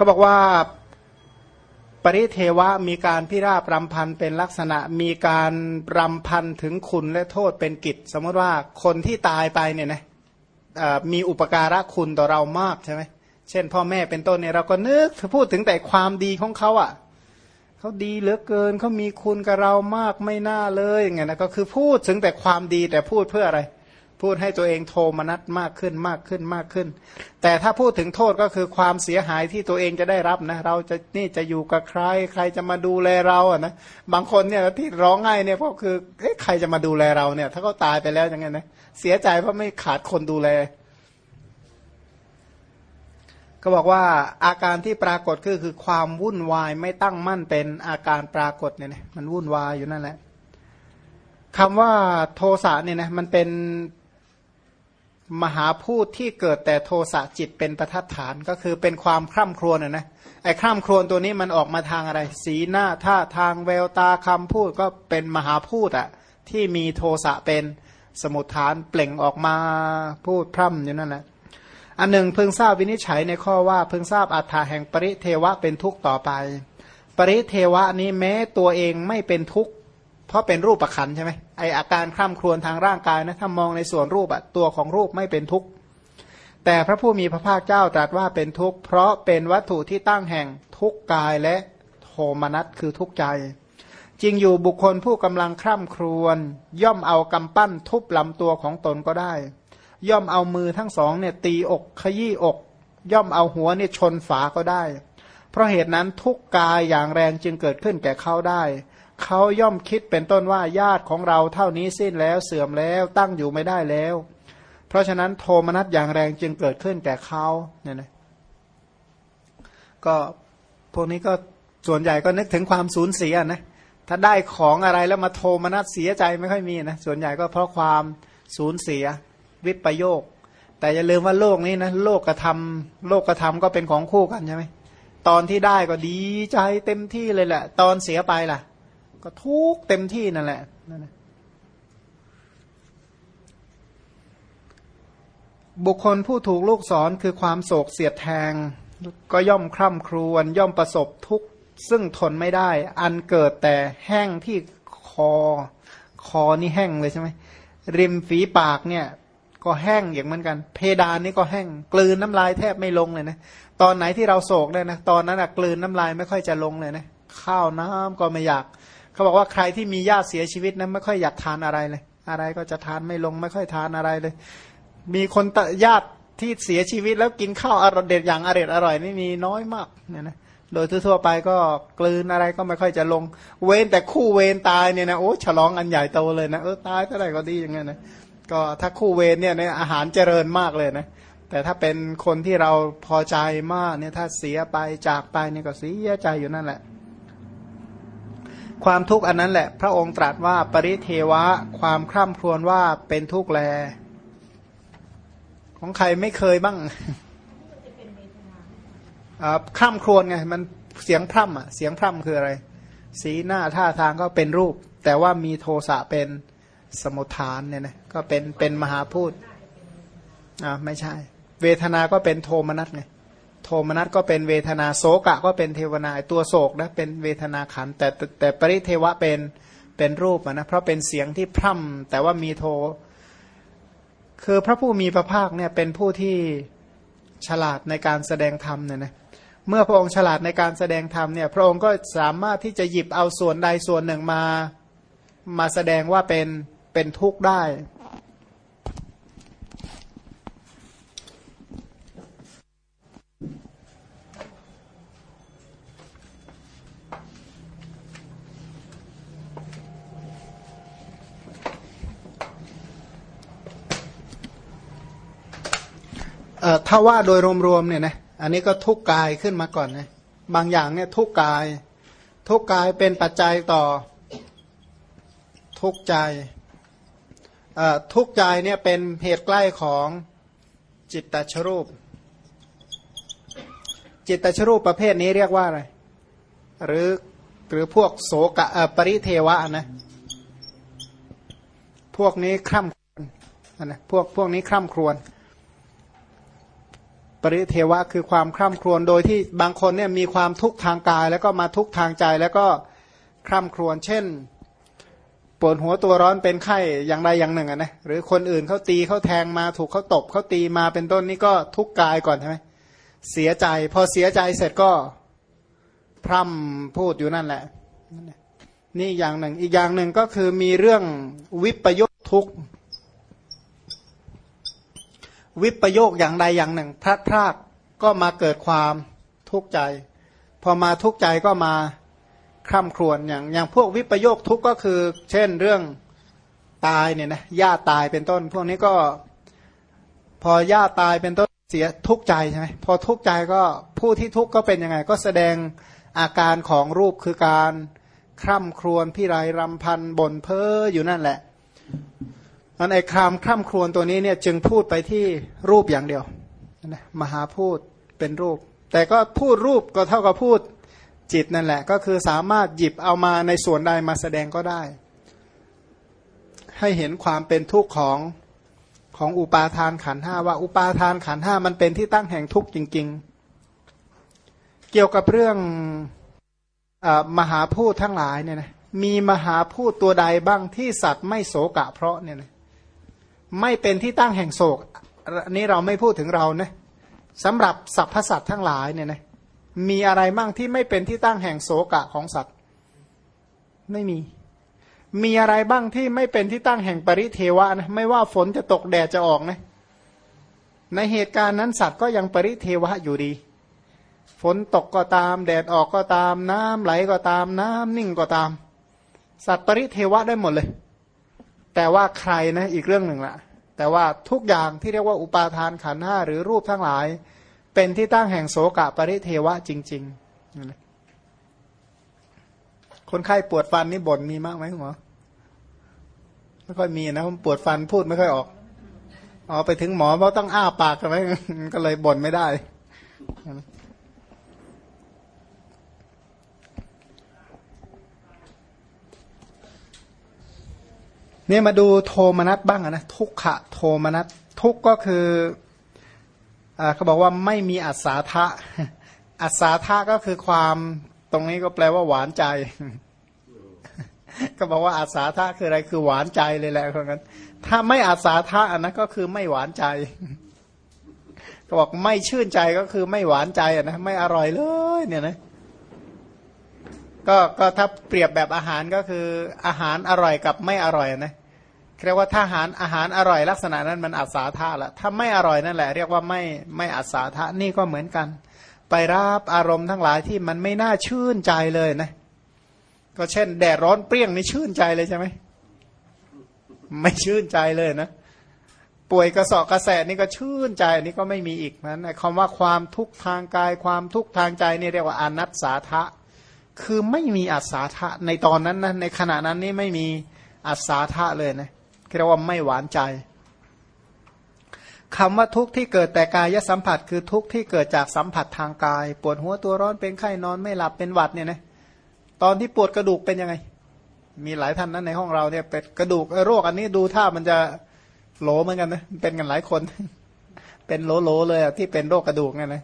เขาบอกว่าปริเทวะมีการพิราบรำพันเป็นลักษณะมีการรำพันถึงคุณและโทษเป็นกิจ สมมติว่าคนที่ตายไปเนี่ยนะมีอุปการะคุณต่อเรามากใช่ไหมเช่น พ่อแม่เป็นต้นเนี่ยเราก็นึกพูดถึงแต่ความดีของเขาอะ่ะเขาดีเหลือเกินเขามีคุณกับเรามากไม่น่าเลยอย่างเงี้ยนะก็คือพูดถึงแต่ความดีแต่พูดเพื่ออะไร พูดให้ตัวเองโทมนัสมากขึ้นมากขึ้นมากขึ้น แต่ถ้าพูดถึงโทษก็คือความเสียหายที่ตัวเองจะได้รับนะ เราจะนี่จะอยู่กับใคร ใครจะมาดูแลเราอะนะบางคนเนี่ยที่ร้องไห้เนี่ยก็คือเอ๊ะใครจะมาดูแลเราเนี่ย ถ้าเขาตายไปแล้วยังไงนะเสียใจเพราะไม่ขาดคนดูแล ก็บอกว่าอาการที่ปรากฏคือคือความวุ่นวายไม่ตั้งมั่นเป็นอาการปรากฏเนี่ยมันวุ่นวายอยู่นั่นแหละคำว่าโทสะเนี่ยนะมันเป็น มหาพูดที่เกิดแต่โทสะจิตเป็นประทัดฐานก็คือเป็นความคร่ำครวญนะนะไอ้คร่ำครวญตัวนี้มันออกมาทางอะไร สีหน้าท่าทางแววตาคำพูดก็เป็นมหาพูดอะที่มีโทสะเป็นสมุทฐานเปล่งออกมาพูดพร่ำอยู่นั่นแหละอันหนึ่งเพิ่งทราบวินิจฉัยในข้อว่าเพิ่งทราบอัฏฐาแห่งปริเทวะเป็นทุกข์ต่อไป ปริเทวะนี้แม้ตัวเองไม่เป็นทุกข์ เพราะเป็นรูปประคันใช่ไหมไออาการคร่ำครวญทางร่างกายนะถ้ามองในส่วนรูปอะตัวของรูปไม่เป็นทุกข์แต่พระผู้มีพระภาคเจ้าตรัสว่าเป็นทุกข์เพราะเป็นวัตถุที่ตั้งแห่งทุกข์กายและโทมนัสคือทุกข์ใจ จริงอยู่บุคคลผู้กำลังคร่ำครวญย่อมเอากำปั้นทุบลำตัวของตนก็ได้ ย่อมเอามือทั้งสองเนี่ยตีอกขยี้อก ย่อมเอาหัวเนี่ยชนฝาก็ได้ เพราะเหตุนั้นทุกกายอย่างแรงจึงเกิดขึ้นแก่เขาได้ เขาย่อมคิดเป็นต้นว่าญาติของเราเท่านี้สิ้นแล้วเสื่อมแล้วตั้งอยู่ไม่ได้แล้ว เพราะฉะนั้นโทมนัสอย่างแรงจึงเกิดขึ้นแก่เขาเนี่ยนะก็พวกนี้ก็ส่วนใหญ่ก็นึกถึงความสูญเสียนะถ้าได้ของอะไรแล้วมาโทมนัสเสียใจไม่ค่อยมีนะส่วนใหญ่ก็เพราะความสูญเสียวิปโยค แต่อย่าลืมว่าโลกนี้นะโลกกระทำโลกกระทำก็เป็นของคู่กันใช่ไหมตอนที่ได้ก็ดีใจเต็มที่เลยแหละ ตอนเสียไปล่ะ ก็ทุกเต็มที่นั่นแหละนั่นะบุคคลผู้ถูกลูกศรคือความโศกเสียดแทง ก็ย่อมคร่ำครวญย่อมประสบทุกข์ซึ่งทนไม่ได้ อันเกิดแต่แห้งที่คอ คอนี่แห้งเลยใช่ไหมริมฝีปากเนี่ย ก็แห้งอย่างเหมือนกัน เพดานนี่ก็แห้ง กลืนน้ำลายแทบไม่ลงเลยนะตอนไหนที่เราโศกเนี่ยนะตอนนั้นอะกลืนน้ำลายไม่ค่อยจะลงเลยนะข้าวน้ำก็ไม่อยาก เขาบอกว่าใครที่มีญาติเสียชีวิตนะไม่ค่อยอยากทานอะไรเลย อะไรก็จะทานไม่ลงไม่ค่อยทานอะไรเลย มีคนญาติที่เสียชีวิตแล้วกินข้าวอร่อยเด็ดอย่างอร่อยอร่อยนี่มีน้อยมากเนี่ยนะโดยทั่วไปก็กลืนอะไรก็ไม่ค่อยจะลง เว้นแต่คู่เวรตายเนี่ยนะโอ้ฉลองอันใหญ่โตเลยนะเออตายเท่าไหร่ก็ดีอย่างเงี้ยนะก็ถ้าคู่เวรเนี่ยในอาหารเจริญมากเลยนะแต่ถ้าเป็นคนที่เราพอใจมากเนี่ยถ้าเสียไปจากไปเนี่ยก็เสียใจอยู่นั่นแหละ ความทุกข์อันนั้นแหละ พระองค์ตรัสว่าปริเทวะ ความคร่ำครวญว่าเป็นทุกข์แล ของใครไม่เคยบ้างคร่ำครวญไงมันเสียงพร่ำอะเสียงพร่ำคืออะไร สีหน้าท่าทางก็เป็นรูป แต่ว่ามีโทสะเป็นสมุทฐานเนี่ยนะก็เป็นเป็นมหาพูดอ่าไม่ใช่ เวทนาก็เป็นโทมนัสไง ทมนัสก็เป็นเวทนาโศกะก็เป็นเทวนาตัวโศกนะเป็นเวทนาขันแต่แต่ปริเทวะเป็นเป็นรูปนะเพราะเป็นเสียงที่พร่ำแต่ว่ามีโท คือพระผู้มีพระภาคเนี่ยเป็นผู้ที่ฉลาดในการแสดงธรรมเนี่ยนะเมื่อพระองค์ฉลาดในการแสดงธรรมเนี่ยพระองค์ก็สามารถที่จะหยิบเอาส่วนใดส่วนหนึ่งมามาแสดงว่าเป็นเป็นทุกข์ได้ ถ้าว่าโดยรวมๆเนี่ยนะอันนี้ก็ทุกกายขึ้นมาก่อนนะบางอย่างเนี่ยทุกกาย ทุกกายเป็นปัจจัยต่อทุกใจทุกใจเนี่ยเป็นเหตุใกล้ของจิตตชรูป จิตตชรูปประเภทนี้เรียกว่าอะไรหรือหรือพวกโสกะปริเทวะนะพวกนี้คร่ำครวญนะพวกพวกนี้คร่ำครวญ ปริเทวะคือความคร่ำครวญโดยที่บางคนเนี่ยมีความทุกข์ทางกาย แล้วก็มาทุกข์ทางใจแล้วก็คร่ำครวญเช่นปวดหัวตัวร้อนเป็นไข้อย่างใดอย่างหนึ่งนะหรือคนอื่นเขาตีเขาแทงมาถูกเขาตบเขาตีมาเป็นต้นนี่ก็ทุกข์กายก่อนใช่ไหมเสียใจ พอเสียใจเสร็จก็พร่ำพูดอยู่นั่นแหละ นี่อย่างหนึ่งอีกอย่างหนึ่งก็คือมีเรื่องวิปโยคทุกข์ วิปโยคอย่างใดอย่างหนึ่งพลาดพลาดก็มาเกิดความทุกข์ใจ พอมาทุกข์ใจก็มาคร่ำครวญอย่างอย่างพวกวิปโยคทุกข์ก็คือ เช่นเรื่องตายเนี่ยนะญาติตายเป็นต้น พวกนี้ก็ พอญาติตายเป็นต้นเสียทุกข์ใจใช่ไหมพอทุกข์ใจก็ผู้ที่ทุกข์ก็เป็นยังไง ก็แสดงอาการของรูปคือการคร่ำครวญพิไรรำพันบ่นเพ้ออยู่นั่นแหละ มันไอ้ครามคร่ำครวญตัวนี้เนี่ยจึงพูดไปที่รูปอย่างเดียวนะมหาพูดเป็นรูป แต่ก็พูดรูปก็เท่ากับพูดจิตนั่นแหละ ก็คือสามารถหยิบเอามาในส่วนใดมาแสดงก็ได้ ให้เห็นความเป็นทุกข์ของของอุปาทานขันห้าว่าอุปาทานขันห้ามันเป็นที่ตั้งแห่งทุกข์จริง ๆ เกี่ยวกับเรื่องอมหาพูดทั้งหลายเนี่ยนะมีมหาพูดตัวใดบ้างที่สัตว์ไม่โศกะเพราะเนี่ยนะ ไม่เป็นที่ตั้งแห่งโศกอันนี้เราไม่พูดถึงเรานะสำหรับสรรพสัตว์ทั้งหลายเนี่ยนะมีอะไรบ้างที่ไม่เป็นที่ตั้งแห่งโศกะของสัตว์ ไม่มี มีอะไรบ้างที่ไม่เป็นที่ตั้งแห่งปริเทวะนะไม่ว่าฝนจะตกแดดจะออกนะในเหตุการณ์นั้นสัตว์ก็ยังปริเทวะอยู่ดี ฝนตกก็ตาม แดดออกก็ตาม น้ำไหลก็ตาม น้ำนิ่งก็ตาม สัตว์ปริเทวะได้หมดเลย แต่ว่าใครนะอีกเรื่องหนึ่งละแต่ว่าทุกอย่างที่เรียกว่าอุปาทานขันห้าหรือรูปทั้งหลาย เป็นที่ตั้งแห่งโสกะปริเทวะจริง ๆ คนไข้ปวดฟันนี่บ่นมีมากไหมคุณหมอไม่ค่อยมีนะผมปวดฟันพูดไม่ค่อยออกอ๋อไปถึงหมอเพราะต้องอ้าปากใช่ไหมก็เลยบ่นไม่ได้ นี่มาดูโทมนัสบ้างนะทุกขะโทมนัสทุกก็คืออเขาบอกว่าไม่มีอัศาทะอัศาทะก็คือความตรงนี้ก็แปลว่าหวานใจ ก็บอกว่าอัศาทะคืออะไรคือหวานใจเลยแหละเพราะงั้น ถ้าไม่อัศาทะอันนั้นก็คือไม่หวานใจ ก็บอกไม่ชื่นใจก็คือไม่หวานใจนะไม่อร่อยเลย เนี่ยนะก็ก็ถ้าเปรียบแบบอาหารก็คืออาหารอร่อยกับไม่อร่อยนะ เรียกว่าถ้าอาหารอาหารอร่อยลักษณะนั้นมันอัศาธาละถ้าไม่อร่อยนั่นแหละ เรียกว่าไม่ไม่อัศาธานี่ก็เหมือนกัน ไปรับอารมณ์ทั้งหลายที่มันไม่น่าชื่นใจเลยนะ ก็เช่น แดดร้อนเปรี้ยงนี่ชื่นใจเลยใช่ไหมไม่ชื่นใจเลยนะป่วยกระสอบกระแสนี่ก็ชื่นใจนี่ก็ไม่มีอีกนั้นคำว่าความทุกข์ทางกายความทุกข์ทางใจนี่เรียกว่าอนัตสาทะ คือไม่มีอัศาทะในตอนนั้นนะในขณะนั้นนี่ไม่มีอัศาทะเลยนะ เรียกว่าไม่หวานใจคำว่าทุกข์ที่เกิดแต่กายสัมผัส คือทุกข์ที่เกิดจากสัมผัสทางกาย ปวดหัวตัวร้อนเป็นไข้นอนไม่หลับเป็นหวัดเนี่ยนะตอนที่ปวดกระดูกเป็นยังไง มีหลายท่านนั้นในห้องเราเนี่ยเป็นกระดูกโรคอันนี้ดูท่ามันจะโหลเหมือนกันนะเป็นกันหลายคน เป็นโหลโลเลยอะที่เป็นโรคกระดูกเนี่ยนะ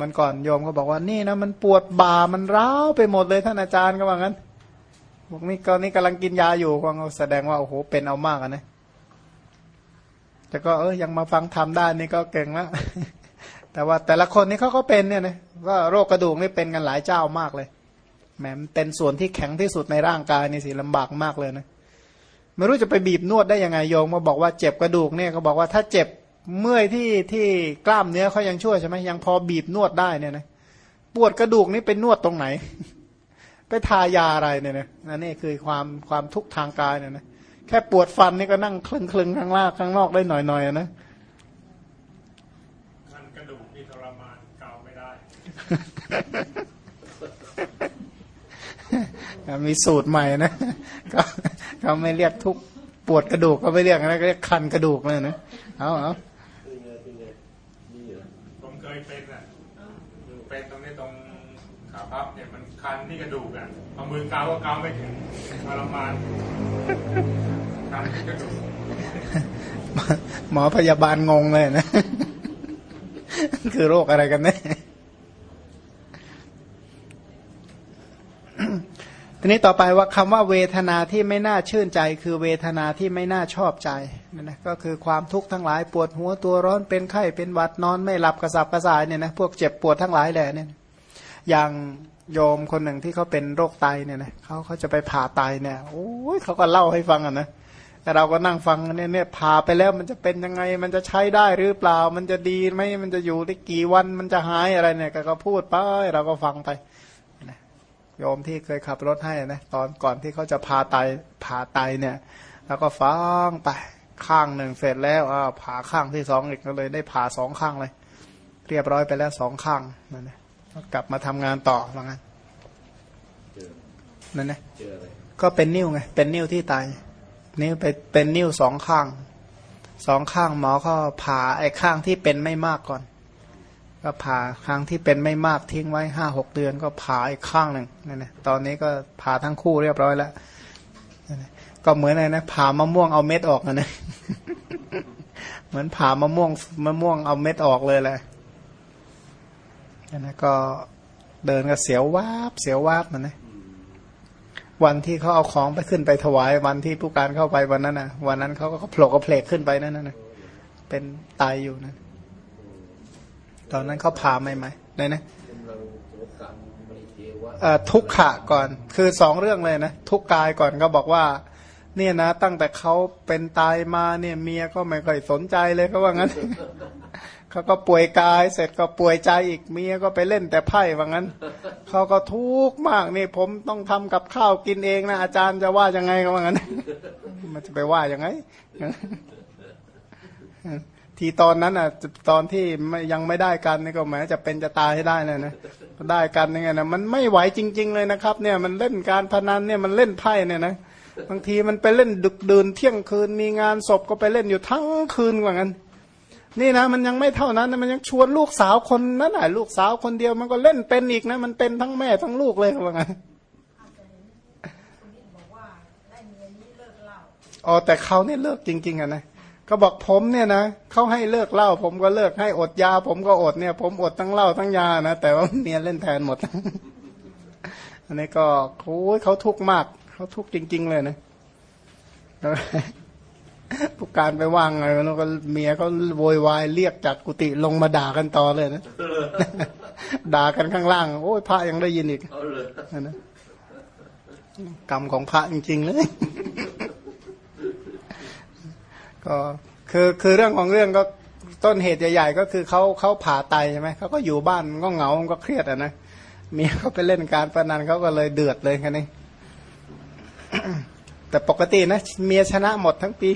มันก่อนโยมก็บอกว่านี่นะมันปวดบ่ามันร้าวไปหมดเลยท่านอาจารย์ก็ว่างั้น บอกนี่ก็นี่กำลังกินยาอยู่ฟังแสดงว่าโอ้โหเป็นเอามากนะแต่ก็เออยังมาฟังทำได้นี่ก็เก่งแล้วแต่ว่าแต่ละคนนี่เขาก็เป็นเนี่ยนะว่าโรคกระดูกนี่เป็นกันหลายเจ้ามากเลยแหมเป็นส่วนที่แข็งที่สุดในร่างกายนี่สิลำบากมากเลยนะไม่รู้จะไปบีบนวดได้ยังไงโยมมาบอกว่าเจ็บกระดูกเนี่ยเขาบอกว่าถ้าเจ็บเมื่อยที่ที่กล้ามเนื้อเขายังช่วยใช่ไหมยังพอบีบนวดได้เนี่ยนะปวดกระดูกนี่เป็นนวดตรงไหน ไปทายาอะไรเนี่ยนะนี่คือความความทุกข์ทางกายเนี่ยนะแค่ปวดฟันนี่ก็นั่งคลึงคลึงข้างล่างข้างนอกได้หน่อยหน่อยนะมันกระดูกที่ทรมานเกาไม่ได้มีสูตรใหม่นะก็เขาไม่เรียกทุกปวดกระดูกเขาไม่เรียกนะเรียกคันกระดูกเลยนะเอาเอาผมเคยเป็นอะเป็นตรงนี้ตรงขาพับเนี่ยมัน คันที่กระดูกอะเอามือเกาก็เกาไม่ถึงทรมานคันที่กระดูกหมอพยาบาลงงเลยนะ คือโรคอะไรกันแน่ทีนี้ต่อไปว่าคำว่าเวทนาที่ไม่น่าชื่นใจ คือเวทนาที่ไม่น่าชอบใจนั่นนะก็คือความทุกข์ทั้งหลายปวดหัวตัวร้อนเป็นไข้เป็นหวัดนอนไม่หลับกระสับกระส่ายเนี่ยนะพวกเจ็บปวดทั้งหลายแหละเนี่ยอย่าง โยมคนหนึ่งที่เขาเป็นโรคไตเนี่ยนะเขาเขาจะไปผ่าไตเนี่ยโอ้ยเขาก็เล่าให้ฟังอะนะแต่เราก็นั่งฟังเนี่ยเนี่ยผ่าไปแล้วมันจะเป็นยังไง มันจะใช้ได้หรือเปล่า มันจะดีไหมมันจะอยู่ได้กี่วันมันจะหายอะไรเนี่ยก็พูดไปเราก็ฟังไปโยมที่เคยขับรถให้นะตอนก่อนที่เขาจะพาไตผ่าไตเนี่ยแล้วก็ฟังไปข้างหนึ่งเสร็จแล้วอ่าผ่าข้างที่สองอีกก็เลยได้ผ่าสองข้างเลย เรียบร้อยไปแล้วสองข้างนั่นนะ กลับมาทำงานต่อว่างั้นนั่นนะก็เป็นนิ้วไง เป็นนิ้วที่ไตนิ้วไปเป็นนิ้วสองข้าง สองข้างหมอก็ผ่าไอ้ข้างที่เป็นไม่มากก่อน ก็ผ่าครั้งที่เป็นไม่มากทิ้งไว้ห้าหกเดือน ก็ผ่าอีกข้างหนึ่งนี่นะตอนนี้ก็ผ่าทั้งคู่เรียบร้อยแล้วก็เหมือนไงนะผ่ามะม่วงเอาเม็ดออกนะ เหมือนผ่ามะม่วงมะม่วงเอาเม็ดออกเลยแหละ นะก็เดินก็เสียววาบเสียววาบมันนะวันที่เขาเอาของไปขึ้นไปถวาย วันที่ผู้การเข้าไปวันนั้นนะวันนั้นเขาก็โผล่กระเพลกขึ้นไปนั่นนะเป็นตายอยู่นะตอนนั้นเขาพาไหมไหมไหนนะทุกขะก่อน คือสองเรื่องเลยนะทุกกายก่อนก็บอกว่า เนี่ยนะ ตั้งแต่เขาเป็นตายมาเนี่ย เมียก็ไม่ค่อยสนใจเลยเขาว่างั้น เขาก็ป่วยกาย เสร็จก็ป่วยใจอีกเมียก็ไปเล่นแต่ไพ่ว่างั้นเขาก็ทุกข์มากนี่ผมต้องทำกับข้าวกินเองนะอาจารย์จะว่ายังไงก็ว่างั้น มันจะไปว่ายังไงทีตอนนั้นอะตอนที่ยังไม่ได้กันนี่ก็แหมจะเป็นจะตายให้ได้เลยนะได้กันยังไงนะมันไม่ไหวจริง ๆ เลยนะครับ เนี่ยมันเล่นการพนันเนี่ยมันเล่นไพ่เนี่ยนะบางทีมันไปเล่นดึกดื่นเที่ยงคืนมีงานศพก็ไปเล่นอยู่ทั้งคืนว่างั้น นี่นะมันยังไม่เท่านั้นมันยังชวนลูกสาวคนนั้นแหละลูกสาวคนเดียวมันก็เล่นเป็นอีกนะ มันเป็นทั้งแม่ทั้งลูกเลยว่างั้นอ๋อแต่เขาเนี่ยเลิกจริง ๆอะนะก็บอกผมเนี่ยนะเขาให้เลิกเหล้าผมก็เลิกให้อดยา ผมก็อดเนี่ย ผมอดทั้งเหล้าทั้งยานะแต่ว่าเมียเล่นแทนหมด อันนี้ก็โอ้ยเขาทุกข์มากเขาทุกข์จริง ๆ เลยนะ ผู้การไปว่างไงแล้วก็เมียเขาโวยวายเรียกจากกุฏิลงมาด่ากันต่อเลยนะ ด่ากันข้างล่าง โอ้ยพระยังได้ยินอีกนะกรรมของพระจริง ๆ เลย ก็คือคือเรื่องของเรื่องก็ต้นเหตุใหญ่ๆก็คือเขาเขาผ่าไตใช่ไหมเขาก็อยู่บ้านก็เหงาก็เครียดอะนะเมียเขาไปเล่นการพนันเขาก็เลยเดือดเลยแค่นี้แต่ปกตินะเมียชนะหมดทั้งปี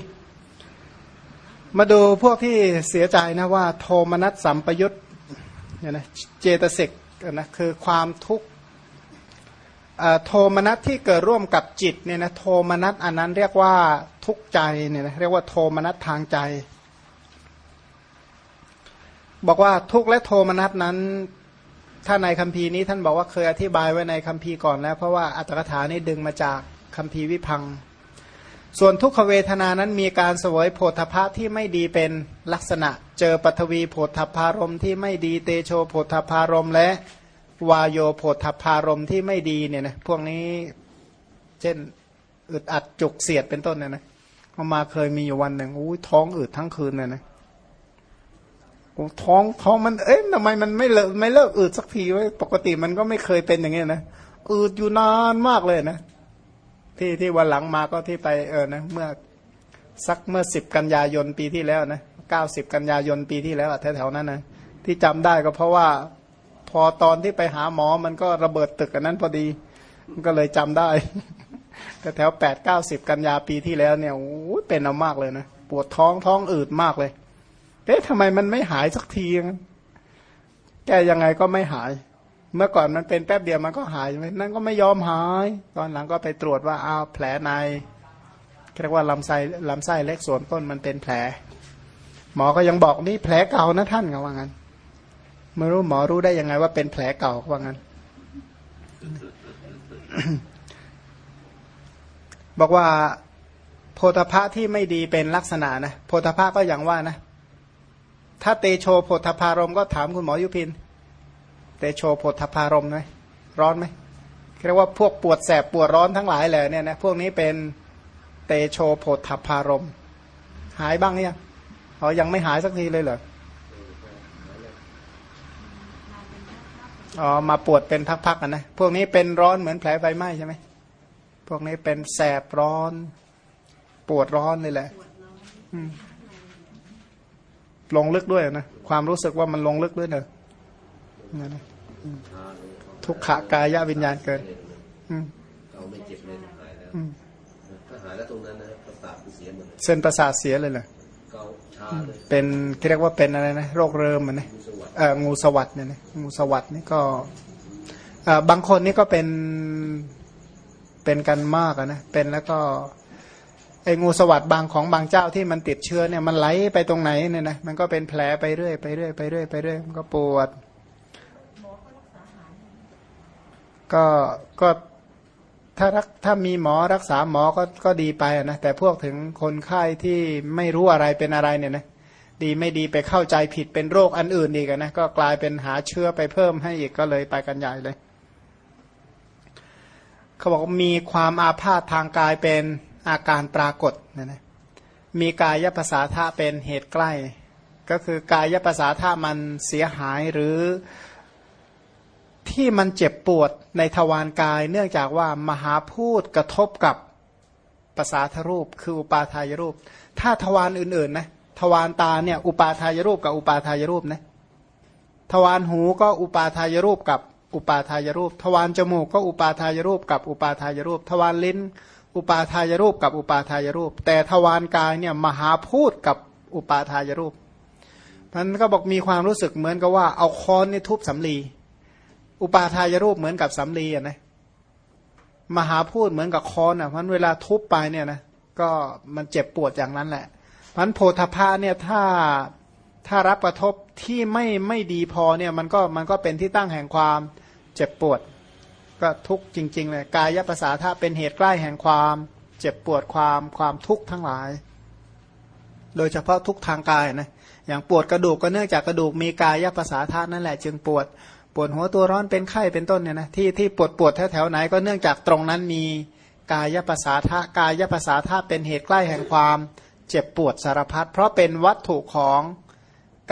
มาดูพวกที่เสียใจนะว่า โทมนัสสัมปยุตเนี่ยนะเจตสิกนะคือความทุกข์โทมนัสที่เกิดร่วมกับจิตเนี่ยนะโทมนัสอันนั้นเรียกว่าทุกข์ใจเนี่ยนะเรียกว่าโทมนัสทางใจ บอกว่าทุกและโทมนัสนั้นถ้าในคัมภีร์นี้ท่านบอกว่าเคยอธิบายไว้ในคัมภีร์ก่อนแล้ว เพราะว่าอัตถกถานี่ดึงมาจากคัมภีร์วิพัง ส่วนทุกขเวทนานั้นมีการสวยโพธพะที่ไม่ดีเป็นลักษณะ เจอปฐวีโพธพารมที่ไม่ดีเตโชโพธพารมและวายโยโพธพารมที่ไม่ดีเนี่ยนะพวกนี้เช่นอึดอัดจุกเสียดเป็นต้นเนี่ยนะมาเคยมีอยู่วันหนึ่งอุ้ยท้องอืดทั้งคืนเลยนะท้องท้องมันเอ๊ะทำไมมันไม่เลิกไม่เลิกอืดสักทีไว้ปกติมันก็ไม่เคยเป็นอย่างเงี้ยนะอืดอยู่นานมากเลยนะ ที่ที่วันหลังมาก็ที่ไปเออนะเมื่อสักเมื่อสิบกันยายนปีที่แล้วนะเก้าสิบกันยายนปีที่แล้วแถวๆนั้นนะที่จำได้ก็เพราะว่าพอตอนที่ไปหาหมอมันก็ระเบิดตึกอันนั้นพอดีมันก็เลยจำได้แต่แถวแปดเก้าสิบกันยาปีที่แล้วเนี่ยโอ้เป็นเอามากเลยนะปวดท้องท้องอืดมากเลย เอ๊ะทำไมมันไม่หายสักทีแกยังไงก็ไม่หาย เมื่อก่อนมันเป็นแป๊บเดียวมันก็หายไหมนั่นก็ไม่ยอมหาย ตอนหลังก็ไปตรวจว่าอ้าวแผลในเรียกว่าลำไส้ลำไส้เล็กส่วนต้นมันเป็นแผล หมอก็ยังบอกนี่แผลเก่านะท่านเขาว่างั้นไม่รู้หมอรู้ได้ยังไงว่าเป็นแผลเก่าว่างั้น บอกว่าโพธพะที่ไม่ดีเป็นลักษณะนะโพธพะก็อย่างว่านะ ถ้าเตโชโพธพารมก็ถามคุณหมอยุพิน เตโชโพธพารมไหมร้อนไหมเรียกว่าพวกปวดแสบปวดร้อนทั้งหลายแหละเนี่ยนะพวกนี้เป็นเตโชโพธพารมหายบ้างเนี่ยเขายังไม่หายสักทีเลยเหรออ๋อมาปวดเป็นพักๆกันนะพวกนี้เป็นร้อนเหมือนแผลไฟไหม้ใช่ไหมพวกนี้เป็นแสบร้อน ปวดร้อนเลยแหละลงลึกด้วยนะความรู้สึกว่ามันลงลึกด้วยเนอะนั่น ทุกขากายวิญญาณเกินอืมเราไม่เจ็บเลยหายแล้วอืมถ้าหายแล้วตรงนั้นนะประสาทมันเสียหมดเลยเส้นประสาทเสียเลยเหรอเกาชาเลยเป็นที่เรียกว่าเป็นอะไรนะโรคเริมมันนะมีสวัสดิ์เอ่องูสวัสดเนี่ยนะงูสวัสดนี่ก็เอ่อบางคนนี่ก็เป็นเป็นกันมากอะนะเป็นแล้วก็ไอ้งูสวัสดบางของบางเจ้าที่มันติดเชื้อเนี่ยมันไหลไปตรงไหนเนี่ยนะมันก็เป็นแผลไปเรื่อยไปเรื่อยไปเรื่อยไปเรื่อยมันก็ปวด ก็ก็ถ้ารักถ้ามีหมอรักษาหมอก็ก็ดีไปนะแต่พวกถึงคนไข้ที่ไม่รู้อะไรเป็นอะไรเนี่ยนะดีไม่ดีไปเข้าใจผิดเป็นโรคอันอื่นอีกนะก็กลายเป็นหาเชื้อไปเพิ่มให้อีกก็เลยไปกันใหญ่เลย เขาบอกมีความอาพาธทางกายเป็นอาการปรากฏนะนะมีกายภาษาท่าเป็นเหตุใกล้ ก็คือกายภาษาท่ามันเสียหายหรือ ที่มันเจ็บปวดในทวารกาย เนื่องจากว่ามหาพูดกระทบกับภาษาทรูป คืออุปาทายรูป ถ้าทวารอื่นๆนะทวารตาเนี่ยอุปาทายรูปกับอุปาทายรูปนะทวารหูก็อุปาทายรูปกับอุปาทายรูป ทวารจมูกก็อุปาทายรูปกับอุปาทายรูป ทวารลิ้น อุปาทายรูปกับอุปาทายรูป แต่ทวารกายเนี่ยมหาพูดกับอุปาทายรูปมันก็บอกมีความรู้สึกเหมือนกับว่าเอาค้อนนี่ทุบสำลี อุปาทายรูปเหมือนกับสำลีนะมหาพูดเหมือนกับค้อนอะเพราะเวลาทุบไปเนี่ยนะก็มันเจ็บปวดอย่างนั้นแหละเพราะโพธพาเนี่ยถ้าถ้ารับกระทบที่ไม่ไม่ดีพอเนี่ยมันก็มันก็เป็นที่ตั้งแห่งความเจ็บปวด ก็ทุกข์จริงๆเลยกายภาษาถ้าเป็นเหตุใกล้แห่งความเจ็บปวดความความทุกข์ทั้งหลาย โดยเฉพาะทุกทางกายนะอย่างปวดกระดูกก็เนื่องจากกระดูกมีกายภาษาธาตุนั่นแหละจึงปวด ปวดหัวตัวร้อนเป็นไข้เป็นต้นเนี่ยนะที่ที่ปวดปวดแถวๆไหนก็เนื่องจากตรงนั้นมีกายภาษาธาตุกายภาษาธาตุเป็นเหตุใกล้แห่งความเจ็บปวดสารพัดเพราะเป็นวัตถุของ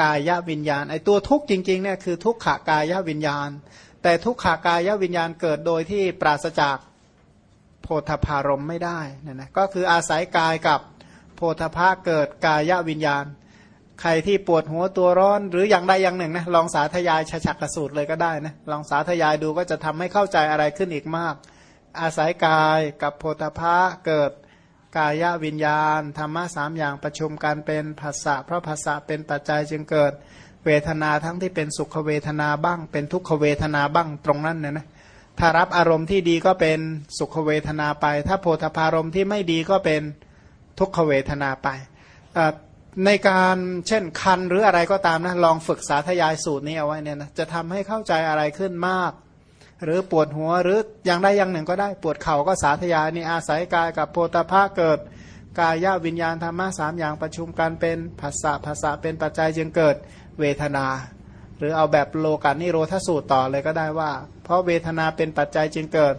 กายวิญญาณไอตัวทุกข์จริงๆเนี่ยคือทุกขากายวิญญาณ แต่ทุกขากายวิญญาณเกิดโดยที่ปราศจากโพธพารมไม่ได้นะนะก็คืออาศัยกายกับโพธพาเกิดกายวิญญาณ ใครที่ปวดหัวตัวร้อน หรืออย่างใดอย่างหนึ่งนะลองสาธยายฉฉักกระสูตรเลยก็ได้นะลองสาธยายดูก็จะทำให้เข้าใจอะไรขึ้นอีกมาก อาศัยกายกับโพธพะเกิดกายวิญญาณ ธรรมะสามอย่างประชุมกันเป็นภาษะเพราะภาษะเป็นปัจจัยจึงเกิดเวทนาทั้งที่เป็นสุขเวทนาบ้าง เป็นทุกขเวทนาบ้างตรงนั้นเนี่ยนะถ้ารับอารมณ์ที่ดีก็เป็นสุขเวทนาไป ถ้าโพธพารมณ์ที่ไม่ดีก็เป็นทุกขเวทนาไปอ่อ ในการเช่นคันหรืออะไรก็ตามนะลองฝึกสาธยายสูตรนี้เอาไว้เนี่ยนะจะทำให้เข้าใจอะไรขึ้นมาก หรือปวดหัวหรืออย่างใดอย่างหนึ่งก็ได้ปวดเข่าก็สาธยายนี่อาศัยกายกับโพธาภาเกิด กายวิญญาณธรรมะสามอย่างประชุมกันเป็นภาษาภาษาเป็นปัจจัยจึงเกิดเวทนา หรือเอาแบบโลกานิโรธสูตรต่อเลยก็ได้ว่า เพราะเวทนาเป็นปัจจัยจึงเกิด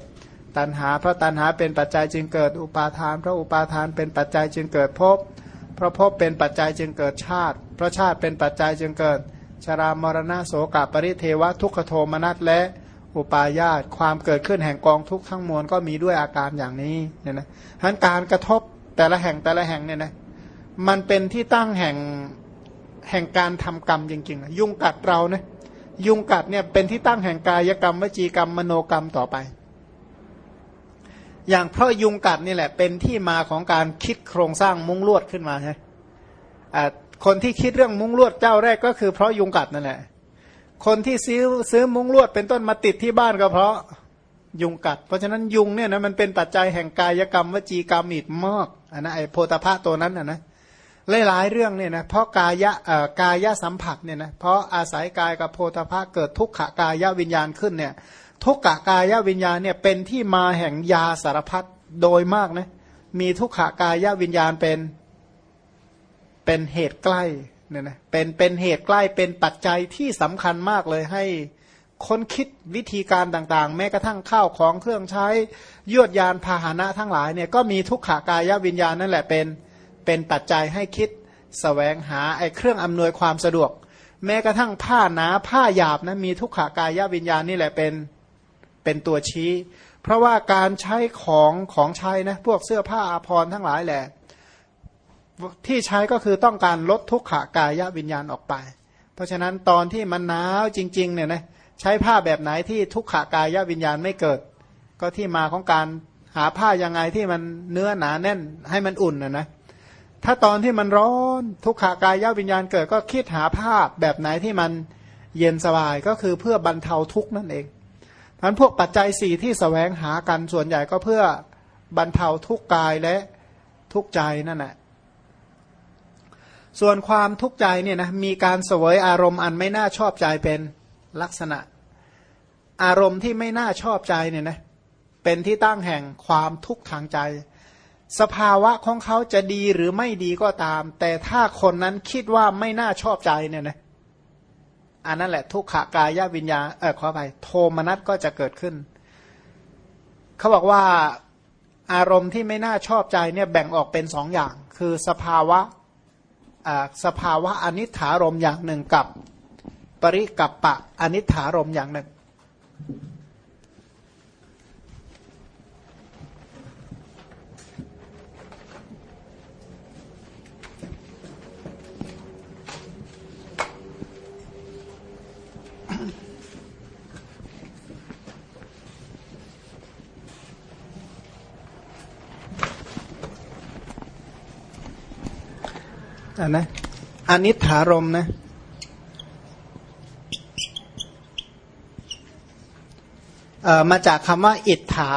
ตัณหาเพราะตัณหาเป็นปัจจัยจึงเกิดอุปาทานเพราะอุปาทานเป็นปัจจัยจึงเกิดภพ เพราะภพเป็นปัจจัยจึงเกิดชาติ เพราะชาติเป็นปัจจัยจึงเกิด ชรามรณะโสกปริเทวะทุกขโทมนัสและอุปาญาตความเกิดขึ้นแห่งกองทุกข์ทั้งมวลก็มีด้วยอาการอย่างนี้เนี่ยนะฉะนั้นการกระทบแต่ละแห่งแต่ละแห่งเนี่ยนะมันเป็นที่ตั้งแห่งแห่งการทำกรรมจริงๆ ยุงกัดเราเนี่ยยุงกัดเนี่ยเป็นที่ตั้งแห่งกายกรรมวจีกรรมมโนกรรมต่อไป อย่างเพราะยุงกัดนี่แหละ เป็นที่มาของการคิดโครงสร้างมุ้งลวดขึ้นมาใช่คนที่คิดเรื่องมุ้งลวดเจ้าแรกก็คือเพราะยุงกัดนั่นแหละ คนที่ซื้อซื้อมุ้งลวดเป็นต้นมาติดที่บ้านก็เพราะยุงกัด เพราะฉะนั้นยุงเนี่ยนะมันเป็นปัจจัยแห่งกายกรรมวจีกรรมอีกมากอันนะไอโพธาภะตัวนั้นนะนะหลายๆเรื่องเนี่ยนะเพราะกายะกายะสัมผัสเนี่ยนะเพราะอาศัยกายกับโพธาภะเกิดทุกขกายวิญญาณขึ้นเนี่ย ทุกขกายวิญญาณเนี่ยเป็นที่มาแห่งยาสารพัดโดยมากนะมีทุกขกายวิญญาณเป็นเป็นเหตุใกล้เนี่ยนะเป็นเป็นเหตุใกล้เป็นปัจจัยที่สำคัญมากเลยให้ค้นคิดวิธีการต่างๆ แม้กระทั่งข้าวของเครื่องใช้ยวดยานพาหนะทั้งหลายเนี่ยก็มีทุกขากายวิญญาณนั่นแหละเป็นเป็นปัจจัยให้คิดสแสวงหาไอ้เครื่องอำนวยความสะดวก แม้กระทั่งผ้าหนาผ้าหยาบนะมีทุกขากายวิญญาณนี่แหละเป็นเเป็นตัวชี้ เพราะว่าการใช้ของของใช้นะพวกเสื้อผ้าอาภรณ์ทั้งหลายแหละที่ใช้ก็คือต้องการลดทุกขากายวิญญาณออกไป เพราะฉะนั้นตอนที่มันหนาวจริงๆเนี่ยนะใช้ผ้าแบบไหนที่ทุกขากายวิญญาณไม่เกิด ก็ที่มาของการหาผ้ายังไงที่มันเนื้อหนาแน่นให้มันอุ่นนะนะถ้าตอนที่มันร้อนทุกขากายวิญญาณเกิด ก็คิดหาผ้าแบบไหนที่มันเย็นสบายก็คือเพื่อบรรเทาทุกข์นั่นเอง ทั้นพวกปัจจัยสี่ที่สแสวงหากันส่วนใหญ่ก็เพื่อบรรเทาทุกกายและทุกใจนั่นแหละส่วนความทุกข์ใจเนี่ยนะมีการเสวยอารมณ์อันไม่น่าชอบใจเป็นลักษณะ อารมณ์ที่ไม่น่าชอบใจเนี่ยนะเป็นที่ตั้งแห่งความทุกข์ทางใจ สภาวะของเขาจะดีหรือไม่ดีก็ตาม แต่ถ้าคนนั้นคิดว่าไม่น่าชอบใจเนี่ยนะ อันนั้นแหละทุกขากายวิญญาเออขอไปโทมนัสก็จะเกิดขึ้น เขาบอกว่าอารมณ์ที่ไม่น่าชอบใจเนี่ยแบ่งออกเป็นสองอย่าง คือสภาวะสภาวะอนิถารมอย่างหนึ่งกับ ปริกับปะอนิถารมอย่างหนึ่ง อันนะอนิถารมนะ มาจากคำว่า อิทธา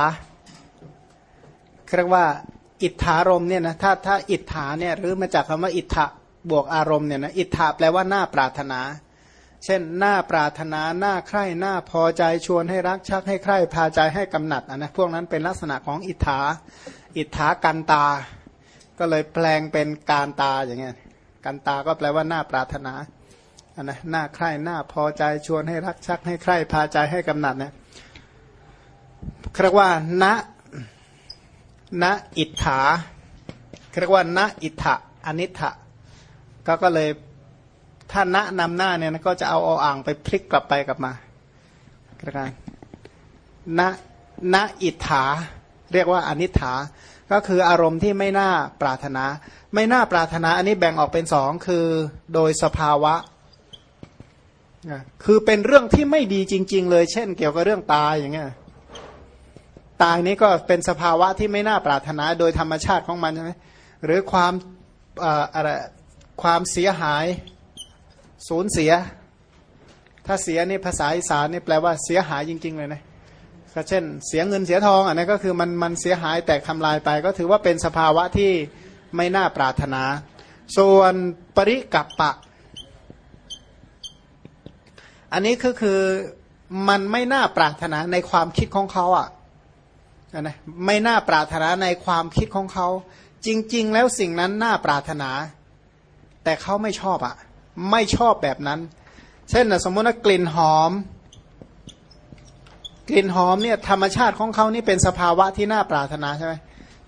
เรียกว่า อิทธารมเนี่ยนะถ้าถ้าอิทธาเนี่ยหรือมาจากคำว่า อิทธะบวกอารมณ์เนี่ยนะอิทธาแปลว่าหน้าปรารถนา เช่นหน้าปรารถนาหน้าใคร่หน้าพอใจชวนให้รักชักให้ใคร่พาใจให้กำหนัดอันนะพวกนั้นเป็นลักษณะของอิทธาอิทธากันตา ก็เลยแปลงเป็นการตาอย่างเงี้ย กันตาก็แปลว่าหน้าปรารถนาอันนะหน้าใคร่หน้าพอใจชวนให้รักชักให้ใคร่พาใจให้กำหนัดเนี่ยเรียกว่าณณอิทธาเรียกว่าณอิทธะอนิถะก็ก็เลยถ้าณนำหน้าเนี่ยก็จะเอาออ่างไปพลิกกลับไปกลับมาเรียกว่าณณอิทธาเรียกว่าอนิถาก็คืออารมณ์ที่ไม่น่าปรารถนา ไม่น่าปรารถนาอันนี้แบ่งออกเป็นสองคือโดยสภาวะคือเป็นเรื่องที่ไม่ดีจริง ๆ เลย เช่น เกี่ยวกับเรื่องตายอย่างเงี้ยตายนี้ก็เป็นสภาวะที่ไม่น่าปรารถนาโดยธรรมชาติของมันใช่ไหมหรือความอะไรความเสียหายสูญเสีย ถ้าเสียนี่ภาษาอีสานนี่แปลว่าเสียหายจริง ๆ เลยนะก็เช่น เสียเงินเสียทองอันนี้ก็คือมันมันเสียหายแตกทำลายไป ก็ถือว่าเป็นสภาวะที่ ไม่น่าปรารถนา ส่วนปริกับปะ อันนี้ก็คือมันไม่น่าปรารถนาในความคิดของเขาอะนะไม่น่าปรารถนาในความคิดของเขา จริง ๆ แล้วสิ่งนั้นน่าปรารถนา แต่เขาไม่ชอบอะ ไม่ชอบแบบนั้น เช่นสมมติว่ากลิ่นหอม กลิ่นหอมเนี่ยธรรมชาติของเขานี่เป็นสภาวะที่น่าปรารถนาใช่ไหม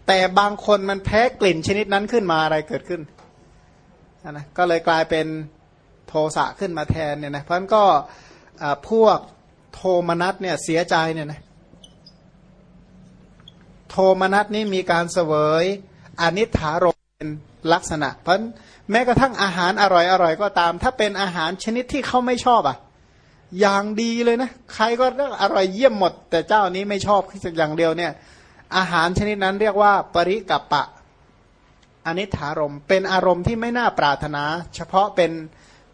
แต่บางคนมันแพ้กลิ่นชนิดนั้นขึ้นมาอะไรเกิดขึ้นนะก็เลยกลายเป็นโทสะขึ้นมาแทนเนี่ยนะเพราะนั้นก็พวกโทมนัสเนี่ยเสียใจเนี่ยนะโทมนัสนี้มีการเสวยอนิถารมเป็นลักษณะ เพราะแม้กระทั่งอาหารอร่อยอร่อยก็ตาม ถ้าเป็นอาหารชนิดที่เขาไม่ชอบอะ อย่างดีเลยนะ ใครก็อร่อยเยี่ยมหมด แต่เจ้านี้ไม่ชอบอย่างเดียวเนี่ย อาหารชนิดนั้นเรียกว่า ปริกับปะอนิถารมเป็นอารมณ์ที่ไม่น่าปรารถนา เฉพาะเป็น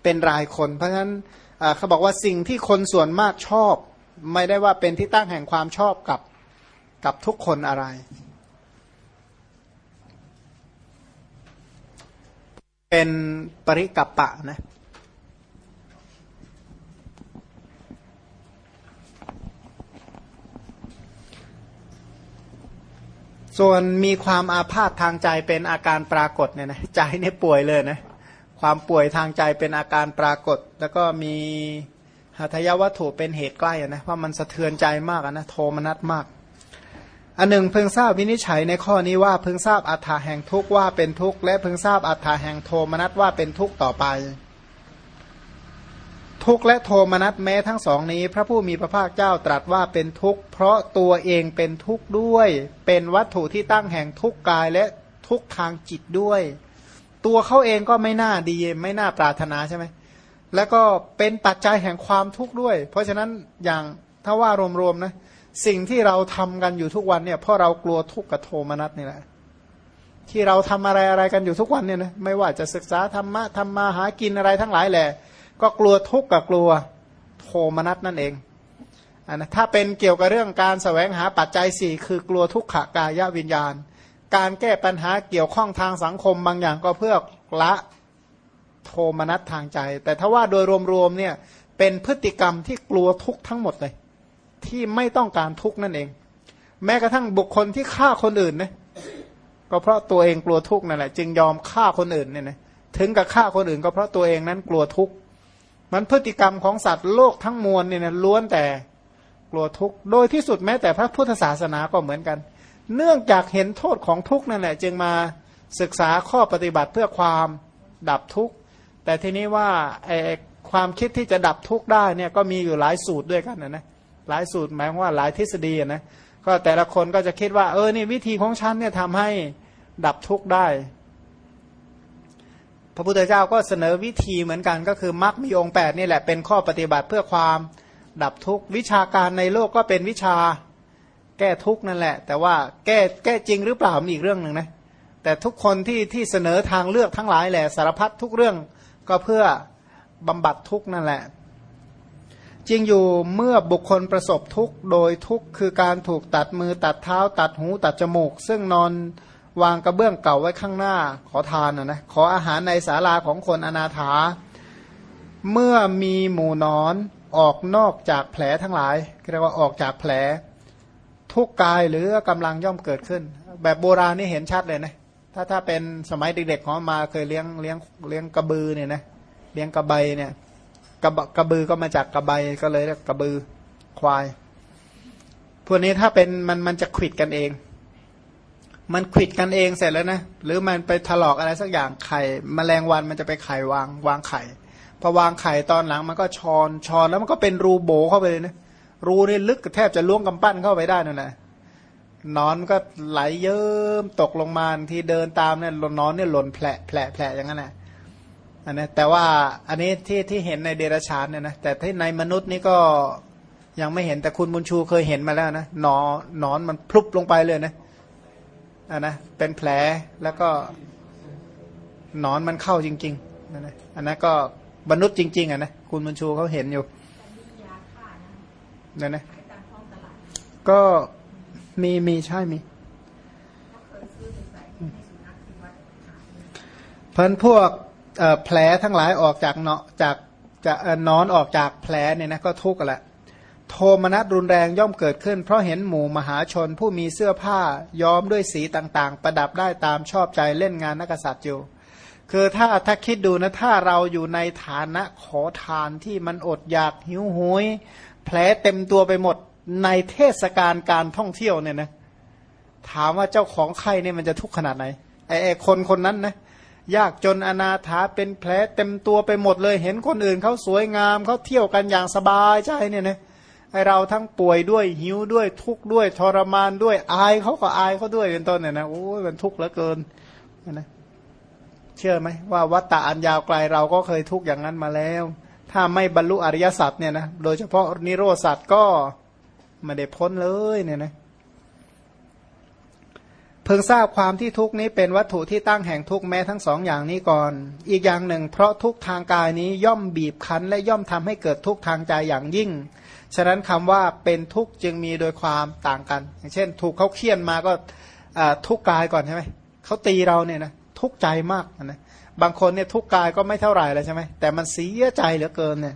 เป็นรายคน เพราะฉะนั้นเขาบอกว่าสิ่งที่คนส่วนมากชอบ ไม่ได้ว่าเป็นที่ตั้งแห่งความชอบกับกับทุกคนอะไร เป็นปริกับปะนะ ส่วนมีความอาพาธทางใจเป็นอาการปรากฏเนี่ยนะใจเนี่ยป่วยเลยนะความป่วยทางใจเป็นอาการปรากฏ แล้วก็มีหัตถยวัตถุเป็นเหตุใกล้นะเพรามันสะเทือนใจมากนะโทมนัสมาก อันหนึ่งเพิ่งทราบวินิจฉัยในข้อนี้ว่าเพิ่งทราบอัฏฐาแห่งทุกข์ว่าเป็นทุกข์และเพิ่งทราบอัฏฐาแห่งโทมนัสว่าเป็นทุกข์ต่อไป ทุกข์และโทมนัสแม้ทั้งสองนี้ พระผู้มีพระภาคเจ้าตรัสว่าเป็นทุกข์เพราะตัวเองเป็นทุกข์ด้วย เป็นวัตถุที่ตั้งแห่งทุกข์กายและทุกข์ทางจิตด้วย ตัวเขาเองก็ไม่น่าดีไม่น่าปรารถนาใช่ไหมแล้วก็เป็นปัจจัยแห่งความทุกข์ด้วย เพราะฉะนั้นอย่างถ้าว่ารวมๆนะสิ่งที่เราทำกันอยู่ทุกวันเนี่ยเพราะเรากลัวทุกข์กับโทมนัสนี่แหละที่เราทำอะไรอะไรกันอยู่ทุกวันเนี่ยนะไม่ว่าจะศึกษาธรรมะทำมาหากินอะไรทั้งหลายแหละ ก็กลัวทุกข์กับกลัวโทมนัสนั่นเองอันนะถ้าเป็นเกี่ยวกับเรื่องการแสวงหาปัจจัยสี่คือกลัวทุกขกายวิญญาณ การแก้ปัญหาเกี่ยวข้องทางสังคมบางอย่างก็เพื่อละโทมนัสทางใจ แต่ถ้าว่าโดยรวมๆเนี่ยเป็นพฤติกรรมที่กลัวทุกข์ทั้งหมดเลย ที่ไม่ต้องการทุกข์นั่นเอง แม้กระทั่งบุคคลที่ฆ่าคนอื่นนะก็เพราะตัวเองกลัวทุกข์นั่นแหละ จึงยอมฆ่าคนอื่นเนี่ยนะถึงกับฆ่าคนอื่น ก็เพราะตัวเองนั้นกลัวทุกข์ มันพฤติกรรมของสัตว์โลกทั้งมวลเนี่ยล้วนแต่กลัวทุกข์โดยที่สุดแม้แต่พระพุทธศาสนาก็เหมือนกัน เนื่องจากเห็นโทษของทุกข์นั่นแหละจึงมาศึกษาข้อปฏิบัติเพื่อความดับทุกข์แต่ทีนี้ว่าไอความคิดที่จะดับทุกข์ได้เนี่ยก็มีอยู่หลายสูตรด้วยกันนะนะหลายสูตรหมายว่าหลายทฤษฎีนะก็แต่ละคนก็จะคิดว่าเออนี่วิธีของฉันเนี่ยทำให้ดับทุกข์ได้ ระพุทธเจ้าก็เสนอวิธีเหมือนกันก็คือมรรคมีองค์แปดนี่แหละเป็นข้อปฏิบัติเพื่อความดับทุกข์วิชาการในโลกก็เป็นวิชาแก้ทุกข์นั่นแหละ แต่ว่าแก้แก้จริงหรือเปล่ามีอีกเรื่องหนึ่งนะแต่ทุกคนที่ที่เสนอทางเลือกทั้งหลายแหละสารพัดทุกเรื่องก็เพื่อบำบัดทุกข์นั่นแหละจริงอยู่เมื่อบุคคลประสบทุกข์โดยทุกข์คือการถูกตัดมือตัดเท้า ตัดหูตัดจมูก ซึ่งนอน วางกระเบื้องเก่าไว้ข้างหน้าขอทานนะนะขออาหารในศาลาของคนอนาถา เมื่อมีหมูนอนออกนอกจากแผลทั้งหลายเรียกว่าออกจากแผล ทุกกายหรือกำลังย่อมเกิดขึ้น แบบโบราณนี่เห็นชัดเลยนะถ้าถ้าเป็นสมัยเด็กๆของมาเคยเลี้ยงเลี้ยงเลี้ยงกระบือเนี่ยนะเลี้ยงกระใบเนี่ยกระกระบือก็มาจากกระใบก็เลยเรียกกระบือควาย พวกนี้ถ้าเป็นมันมันจะขิดกันเอง มันขิดกันเองเสร็จแล้วนะ หรือมันไปถลอกอะไรสักอย่างไข่มแมลงวันมันจะไปไข่วางวางไข่พอวางไข่ตอนหลังมันก็ชอนชอนแล้วมันก็เป็นรูโบเข้าไปเลยนะรูนี่ลึกแทบจะล้วงกำปั้นเข้าไปได้นั่นแหละนอนก็ไหลเยิ้มตกลงมาที่เดินตามเนี่ยนอนเนี่ยหล่นแผลแผลแผลอย่างนั้นแหละอันนี้แต่ว่าอันนี้ที่ที่เห็นในเดรัจฉานเนี่ยนะแต่ที่ในมนุษย์นี่ก็ยังไม่เห็นแต่คุณบุญชูเคยเห็นมาแล้วนะหนอนนอนมันพลุบลงไปเลยนะ อันนะเป็นแผลแล้วก็นอนมันเข้าจริงๆนะอันนั้นก็มนุษย์จริง ๆอะนะคุณบุญชูเขาเห็นอยู่นั่นนะก็มีมีใช่มีเพิ่นพวกแผลทั้งหลายออกจากเนาะจากจะนอนออกจากแผลเนี่ยนะก็ทุกข์แหละ โทมนัสรุนแรงย่อมเกิดขึ้น เพราะเห็นหมู่มหาชนผู้มีเสื้อผ้าย้อมด้วยสีต่างๆ ประดับได้ตามชอบใจเล่นงานนักษัตริย์อยู่ คือถ้าถ้าคิดดูนะถ้าเราอยู่ในฐานะขอทานที่มันอดอยากหิวโหยแผลเต็มตัวไปหมดในเทศกาลการท่องเที่ยวเนี่ยนะถามว่าเจ้าของไข้เนี่ยมันจะทุกข์ขนาดไหนไอ้ไอ้คนคนนั้นนะยากจนอนาถาเป็นแผลเต็มตัวไปหมดเลย เห็นคนอื่นเขาสวยงามเขาเที่ยวกันอย่างสบายใจเนี่ยนะ ไอเราทั้งป่วยด้วยหิวด้วยทุกข์ด้วยทรมานด้วยอายเขาก็อายเขาด้วยเป็นต้นเนี่ยนะโอ้ยมันทุกข์เหลือเกินนะเชื่อไหมว่าวัตตะอันยาวไกลเราก็เคยทุกข์อย่างนั้นมาแล้ว ถ้าไม่บรรลุอริยสัจเนี่ยนะโดยเฉพาะนิโรธสัจก็ไม่ได้พ้นเลยเนี่ยนะเพิ่งทราบความที่ทุกนี้เป็นวัตถุที่ตั้งแห่งทุกแม้ทั้งสองอย่างนี้ก่อน อีกอย่างหนึ่ง เพราะทุกทางกายนี้ย่อมบีบคั้น และย่อมทำให้เกิดทุกทางใจอย่างยิ่ง ฉะนั้นคำว่าเป็นทุกข์จึงมีโดยความต่างกัน อย่างเช่น ถูกเขาเคี่ยนมาก็ทุกข์กายก่อนใช่ไหมเขาตีเราเนี่ยนะทุกข์ใจมากนะบางคนเนี่ยทุกข์กายก็ไม่เท่าไหร่เลยใช่ไหมแต่มันเสียใจเหลือเกินเนี่ย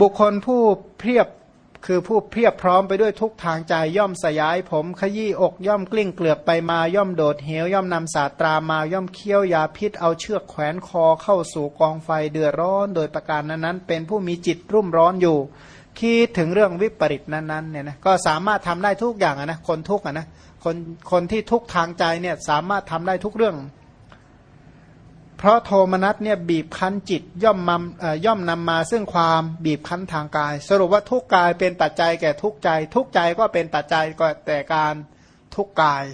บุคคลผู้เพียบ คือผู้เพียบพร้อมไปด้วยทุกทางใจย่อมสยายผม ขยี้อกย่อมกลิ้งเกลือกไปมาย่อมโดดเหวย่อมนำสาตรามาย่อมเคี้ยวยาพิษเอาเชือกแขวนคอเข้าสู่กองไฟเดือดร้อนโดยประการนั้นๆ เป็นผู้มีจิตรุ่มร้อนอยู่ คิดถึงเรื่องวิปริตนั้นๆเนี่ยนะก็สามารถทำได้ทุกอย่างนะคนทุกนะคนคนที่ทุกทางใจเนี่ยสามารถทำได้ทุกเรื่อง เพราะโทมนัสเนี่ยบีบคั้นจิตย่อมมาย่อมนำมาซึ่งความบีบคั้นทางกาย สรุปว่าทุกกายเป็นปัจจัยแก่ทุกใจ ทุกใจก็เป็นปัจจัยก็แต่การทุกกาย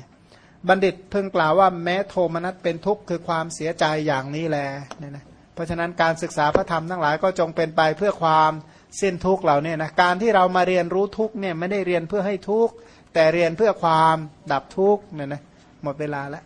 บัณฑิตเพิ่งกล่าวว่าแม้โทมนัสเป็นทุกข์คือความเสียใจอย่างนี้แลเนี่ยนะเพราะฉะนั้นการศึกษาพระธรรมทั้งหลายก็จงเป็นไปเพื่อความสิ้นทุกข์เหล่านี้นะการที่เรามาเรียนรู้ทุกข์เนี่ยไม่ได้เรียนเพื่อให้ทุกข์แต่เรียนเพื่อความดับทุกข์เนี่ยนะหมดเวลาแล้ว